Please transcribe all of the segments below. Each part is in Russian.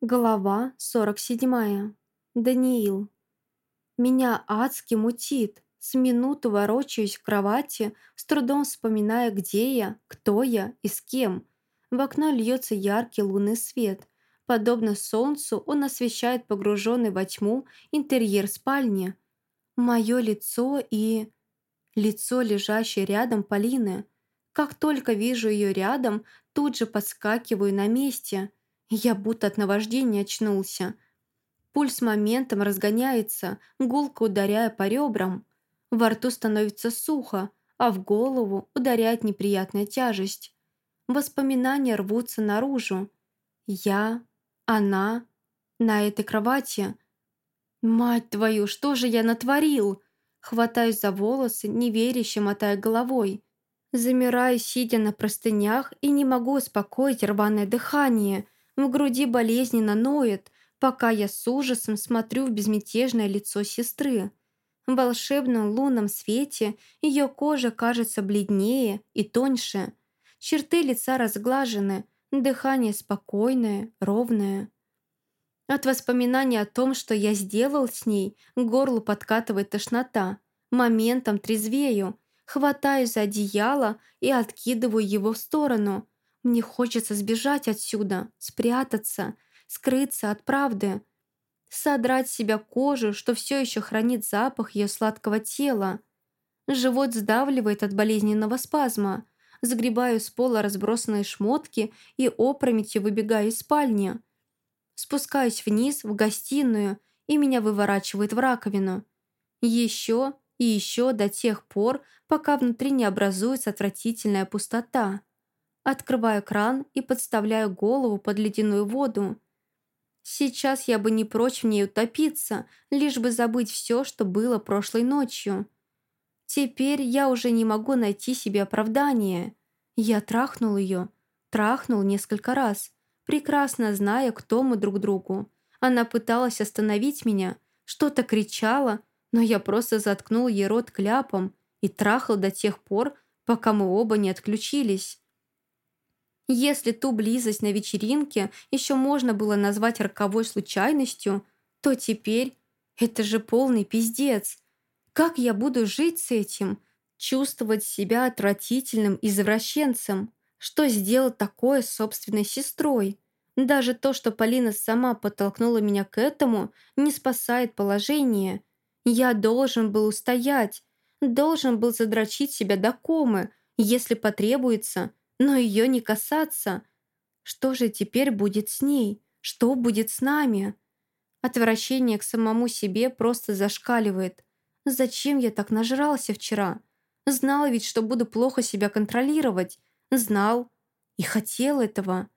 Глава 47. Даниил. Меня адски мутит. С минуту ворочаюсь в кровати, с трудом вспоминая, где я, кто я и с кем. В окно льется яркий лунный свет. Подобно солнцу он освещает погруженный во тьму интерьер спальни. Мое лицо и... Лицо, лежащее рядом Полины. Как только вижу ее рядом, тут же подскакиваю на месте – я будто от наваждения очнулся. Пульс моментом разгоняется, гулко ударяя по ребрам. Во рту становится сухо, а в голову ударяет неприятная тяжесть. Воспоминания рвутся наружу. Я, она, на этой кровати. «Мать твою, что же я натворил?» Хватаюсь за волосы, неверяще мотая головой. Замираю, сидя на простынях, и не могу успокоить рваное дыхание – в груди болезненно ноет, пока я с ужасом смотрю в безмятежное лицо сестры. В волшебном лунном свете ее кожа кажется бледнее и тоньше. Черты лица разглажены, дыхание спокойное, ровное. От воспоминаний о том, что я сделал с ней, к горлу подкатывает тошнота. Моментом трезвею, хватаюсь за одеяло и откидываю его в сторону – мне хочется сбежать отсюда, спрятаться, скрыться от правды, содрать с себя кожу, что все еще хранит запах ее сладкого тела. Живот сдавливает от болезненного спазма. Загребаю с пола разбросанные шмотки и опрометью выбегаю из спальни. Спускаюсь вниз, в гостиную, и меня выворачивает в раковину. Еще и еще до тех пор, пока внутри не образуется отвратительная пустота. Открываю кран и подставляю голову под ледяную воду. Сейчас я бы не прочь в ней утопиться, лишь бы забыть все, что было прошлой ночью. Теперь я уже не могу найти себе оправдания. Я трахнул ее, трахнул несколько раз, прекрасно зная, кто мы друг другу. Она пыталась остановить меня, что-то кричала, но я просто заткнул ей рот кляпом и трахал до тех пор, пока мы оба не отключились. Если ту близость на вечеринке еще можно было назвать роковой случайностью, то теперь это же полный пиздец. Как я буду жить с этим? Чувствовать себя отвратительным извращенцем? Что сделал такое с собственной сестрой? Даже то, что Полина сама подтолкнула меня к этому, не спасает положение. Я должен был устоять, должен был задрочить себя до комы, если потребуется – но ее не касаться. Что же теперь будет с ней? Что будет с нами? Отвращение к самому себе просто зашкаливает. Зачем я так нажрался вчера? Знал ведь, что буду плохо себя контролировать. Знал. И хотел этого.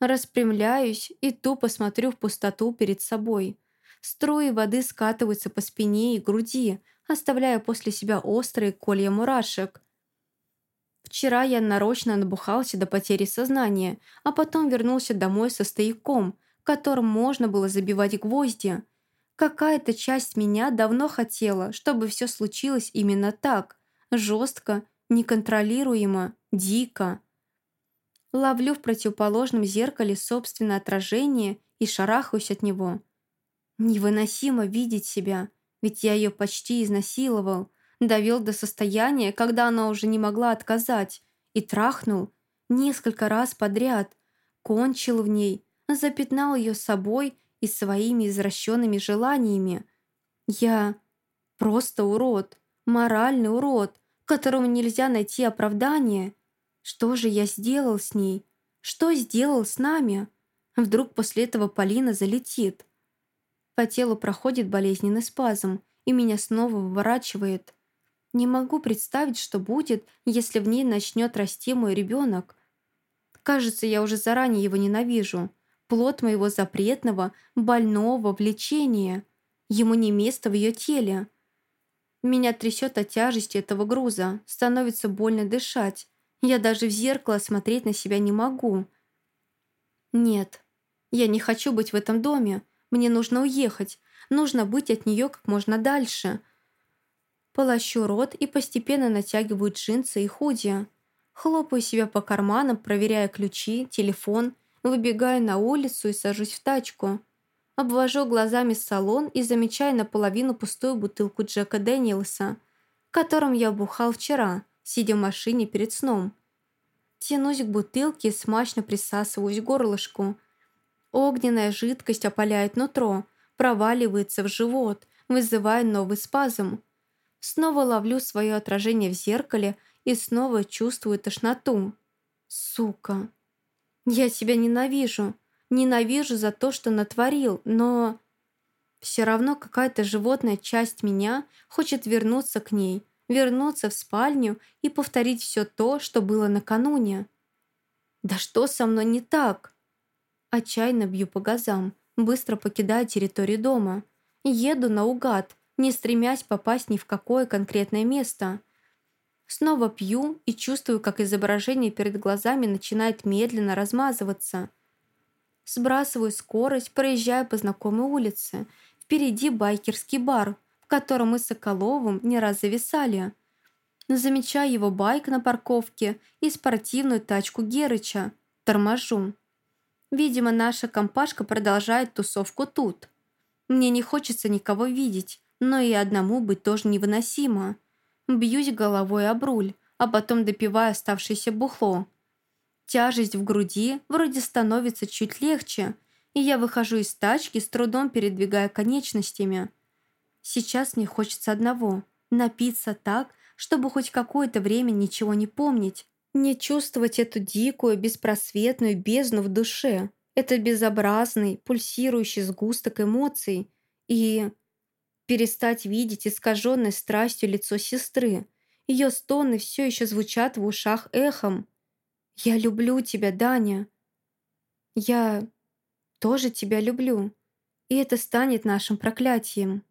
Распрямляюсь и тупо смотрю в пустоту перед собой. Струи воды скатываются по спине и груди, оставляя после себя острые колья мурашек. Вчера я нарочно набухался до потери сознания, а потом вернулся домой со стояком, которым можно было забивать гвозди. Какая-то часть меня давно хотела, чтобы все случилось именно так. Жестко, неконтролируемо, дико. Ловлю в противоположном зеркале собственное отражение и шарахаюсь от него. Невыносимо видеть себя, ведь я ее почти изнасиловал – довел до состояния, когда она уже не могла отказать, и трахнул несколько раз подряд, кончил в ней, запятнал ее собой и своими извращенными желаниями. Я просто урод, моральный урод, которому нельзя найти оправдание. Что же я сделал с ней? Что сделал с нами? Вдруг после этого Полина залетит. По телу проходит болезненный спазм, и меня снова выворачивает. Не могу представить, что будет, если в ней начнет расти мой ребенок. Кажется, я уже заранее его ненавижу. Плод моего запретного, больного влечения. Ему не место в ее теле. Меня трясет от тяжести этого груза. Становится больно дышать. Я даже в зеркало смотреть на себя не могу. Нет, я не хочу быть в этом доме. Мне нужно уехать. Нужно быть от нее как можно дальше. Полощу рот и постепенно натягиваю джинсы и худи. Хлопаю себя по карманам, проверяя ключи, телефон. Выбегаю на улицу и сажусь в тачку. Обвожу глазами салон и замечаю наполовину пустую бутылку Джека Дэниелса, которым я бухал вчера, сидя в машине перед сном. Тянусь к бутылке и смачно присасываюсь к горлышку. Огненная жидкость опаляет нутро, проваливается в живот, вызывая новый спазм. Снова ловлю свое отражение в зеркале и снова чувствую тошноту. Сука. Я себя ненавижу. Ненавижу за то, что натворил, но... Все равно какая-то животная часть меня хочет вернуться к ней, вернуться в спальню и повторить все то, что было накануне. Да что со мной не так? Отчаянно бью по газам, быстро покидая территорию дома. Еду наугад, не стремясь попасть ни в какое конкретное место. Снова пью и чувствую, как изображение перед глазами начинает медленно размазываться. Сбрасываю скорость, проезжаю по знакомой улице. Впереди байкерский бар, в котором мы с Соколовым не раз зависали. Замечаю его байк на парковке и спортивную тачку Герыча. Торможу. Видимо, наша компашка продолжает тусовку тут. Мне не хочется никого видеть, но и одному быть тоже невыносимо. Бьюсь головой об руль, а потом допиваю оставшееся бухло. Тяжесть в груди вроде становится чуть легче, и я выхожу из тачки, с трудом передвигая конечностями. Сейчас мне хочется одного – напиться так, чтобы хоть какое-то время ничего не помнить, не чувствовать эту дикую, беспросветную бездну в душе, этот безобразный, пульсирующий сгусток эмоций и перестать видеть искаженной страстью лицо сестры. Ее стоны все еще звучат в ушах эхом. «Я люблю тебя, Даня!» «Я тоже тебя люблю, и это станет нашим проклятием».